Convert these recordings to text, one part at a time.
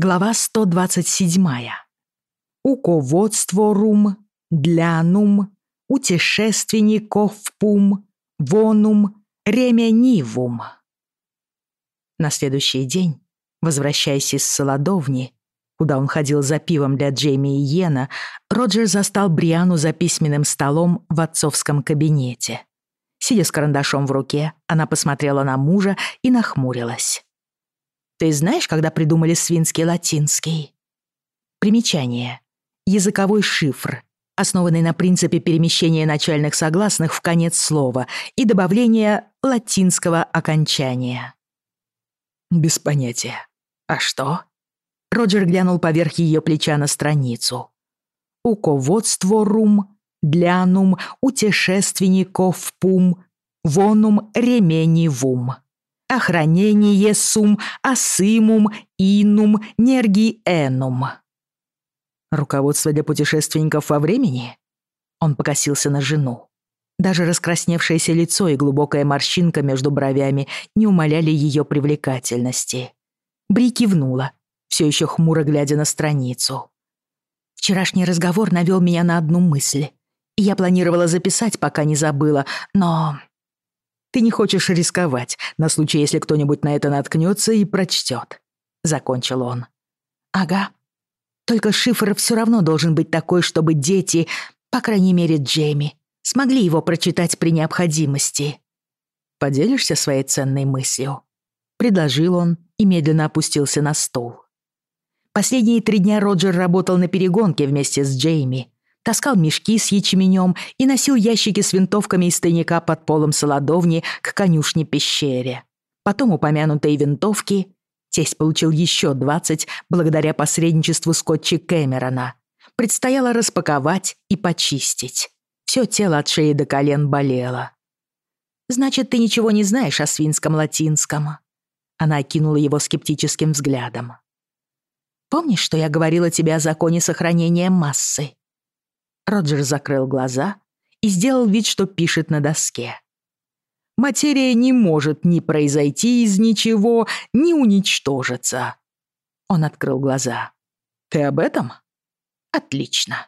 Глава 127. Уководстворум, длянум, утешественников пум, вонум, ременивум. На следующий день, возвращаясь из Солодовни, куда он ходил за пивом для Джейми и Йена, Роджер застал Бриану за письменным столом в отцовском кабинете. Сидя с карандашом в руке, она посмотрела на мужа и нахмурилась. Ты знаешь, когда придумали свинский латинский? Примечание. Языковой шифр, основанный на принципе перемещения начальных согласных в конец слова и добавления латинского окончания. Без понятия. А что? Роджер глянул поверх ее плеча на страницу. «Уководство рум, длянум, утешественников пум, вонум ремени вум» охранение сум, асымум, инум, нерги энум. Руководство для путешественников во времени? Он покосился на жену. Даже раскрасневшееся лицо и глубокая морщинка между бровями не умаляли ее привлекательности. Бри кивнула, все еще хмуро глядя на страницу. «Вчерашний разговор навел меня на одну мысль. Я планировала записать, пока не забыла, но...» Ты не хочешь рисковать на случай, если кто-нибудь на это наткнется и прочтет. Закончил он. Ага. Только шифр все равно должен быть такой, чтобы дети, по крайней мере Джейми, смогли его прочитать при необходимости. Поделишься своей ценной мыслью? Предложил он и медленно опустился на стул. Последние три дня Роджер работал на перегонке вместе с Джейми, таскал мешки с ячменем и носил ящики с винтовками из тайника под полом Солодовни к конюшне-пещере. Потом упомянутые винтовки тесть получил еще 20 благодаря посредничеству Скотча Кэмерона. Предстояло распаковать и почистить. Все тело от шеи до колен болело. «Значит, ты ничего не знаешь о свинском латинском?» Она окинула его скептическим взглядом. «Помнишь, что я говорила тебе о законе сохранения массы? Роджер закрыл глаза и сделал вид, что пишет на доске. «Материя не может ни произойти из ничего, ни уничтожиться». Он открыл глаза. «Ты об этом?» «Отлично».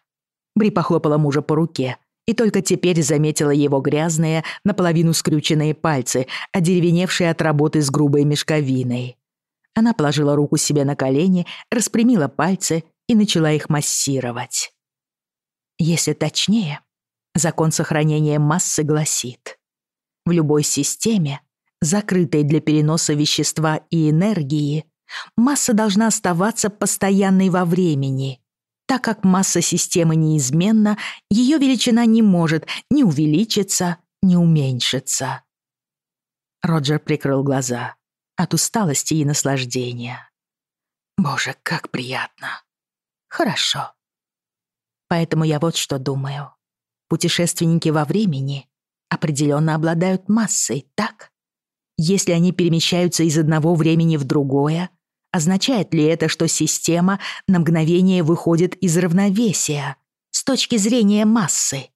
Бри похлопала мужа по руке и только теперь заметила его грязные, наполовину скрюченные пальцы, одеревеневшие от работы с грубой мешковиной. Она положила руку себе на колени, распрямила пальцы и начала их массировать. Если точнее, закон сохранения массы гласит, в любой системе, закрытой для переноса вещества и энергии, масса должна оставаться постоянной во времени. Так как масса системы неизменна, ее величина не может ни увеличиться, ни уменьшиться. Роджер прикрыл глаза от усталости и наслаждения. «Боже, как приятно!» «Хорошо», поэтому я вот что думаю. Путешественники во времени определенно обладают массой, так? Если они перемещаются из одного времени в другое, означает ли это, что система на мгновение выходит из равновесия с точки зрения массы?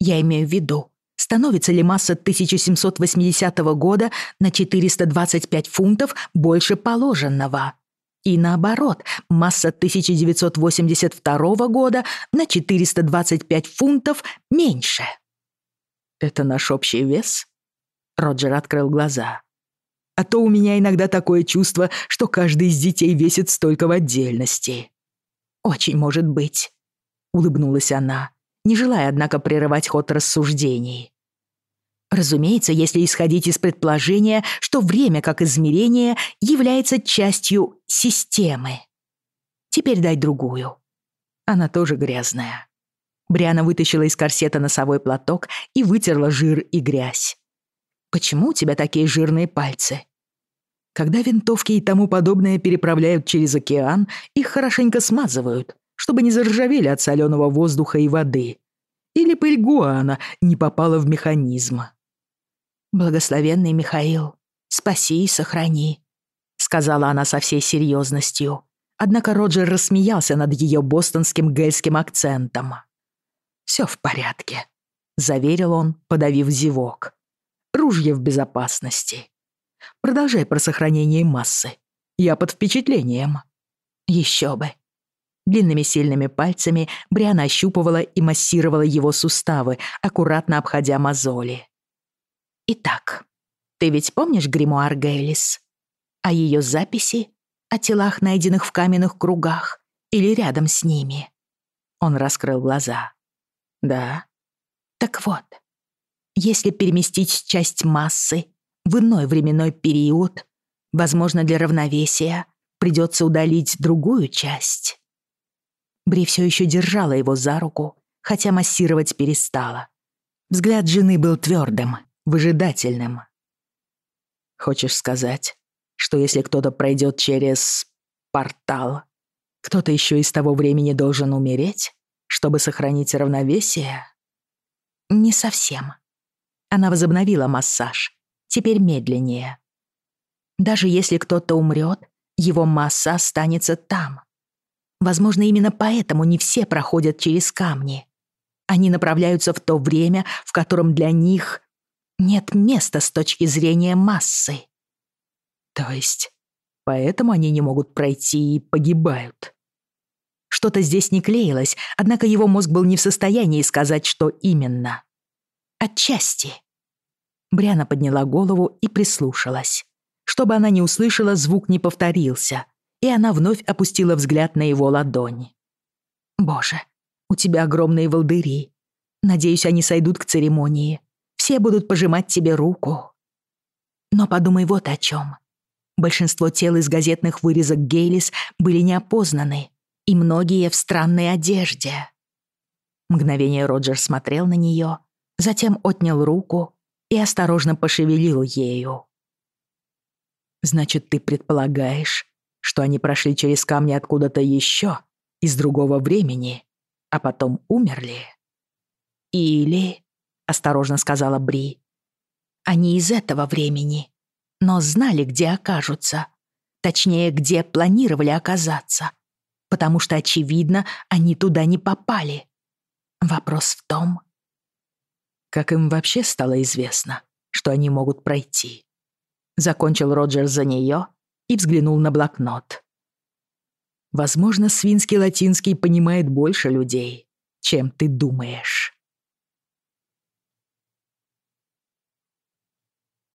Я имею в виду, становится ли масса 1780 года на 425 фунтов больше положенного? И наоборот, масса 1982 года на 425 фунтов меньше. «Это наш общий вес?» Роджер открыл глаза. «А то у меня иногда такое чувство, что каждый из детей весит столько в отдельности». «Очень может быть», — улыбнулась она, не желая, однако, прерывать ход рассуждений. Разумеется, если исходить из предположения, что время как измерение является частью системы. Теперь дай другую. Она тоже грязная. Бриана вытащила из корсета носовой платок и вытерла жир и грязь. «Почему у тебя такие жирные пальцы?» Когда винтовки и тому подобное переправляют через океан, их хорошенько смазывают, чтобы не заржавели от соленого воздуха и воды. Или пыль Гуана не попала в механизм. «Благословенный Михаил, спаси и сохрани», — сказала она со всей серьезностью. Однако Роджер рассмеялся над ее бостонским гельским акцентом. «Все в порядке», — заверил он, подавив зевок. «Ружье в безопасности. Продолжай про сохранение массы. Я под впечатлением». Еще бы. Длинными сильными пальцами Бриана ощупывала и массировала его суставы, аккуратно обходя мозоли. Итак, ты ведь помнишь гримуар Гейлис? О ее записи, о телах, найденных в каменных кругах или рядом с ними? Он раскрыл глаза. Да. Так вот, если переместить часть массы в иной временной период, возможно, для равновесия придется удалить другую часть. Бри все еще держала его за руку, хотя массировать перестала. Взгляд жены был твердым, выжидательным. Хочешь сказать, что если кто-то пройдет через портал, кто-то еще из того времени должен умереть, чтобы сохранить равновесие? Не совсем. Она возобновила массаж, теперь медленнее. Даже если кто-то умрет, его масса останется там. Возможно, именно поэтому не все проходят через камни. Они направляются в то время, в котором для них нет места с точки зрения массы. То есть, поэтому они не могут пройти и погибают. Что-то здесь не клеилось, однако его мозг был не в состоянии сказать, что именно. Отчасти. Бряна подняла голову и прислушалась. Чтобы она не услышала, звук не повторился, и она вновь опустила взгляд на его ладонь. «Боже, у тебя огромные волдыри. Надеюсь, они сойдут к церемонии все будут пожимать тебе руку. Но подумай вот о чем. Большинство тел из газетных вырезок Гейлис были неопознаны, и многие в странной одежде. Мгновение Роджер смотрел на нее, затем отнял руку и осторожно пошевелил ею. «Значит, ты предполагаешь, что они прошли через камни откуда-то еще, из другого времени, а потом умерли? Или...» осторожно сказала Бри. Они из этого времени, но знали, где окажутся. Точнее, где планировали оказаться. Потому что, очевидно, они туда не попали. Вопрос в том... Как им вообще стало известно, что они могут пройти? Закончил Роджер за нее и взглянул на блокнот. Возможно, свинский латинский понимает больше людей, чем ты думаешь.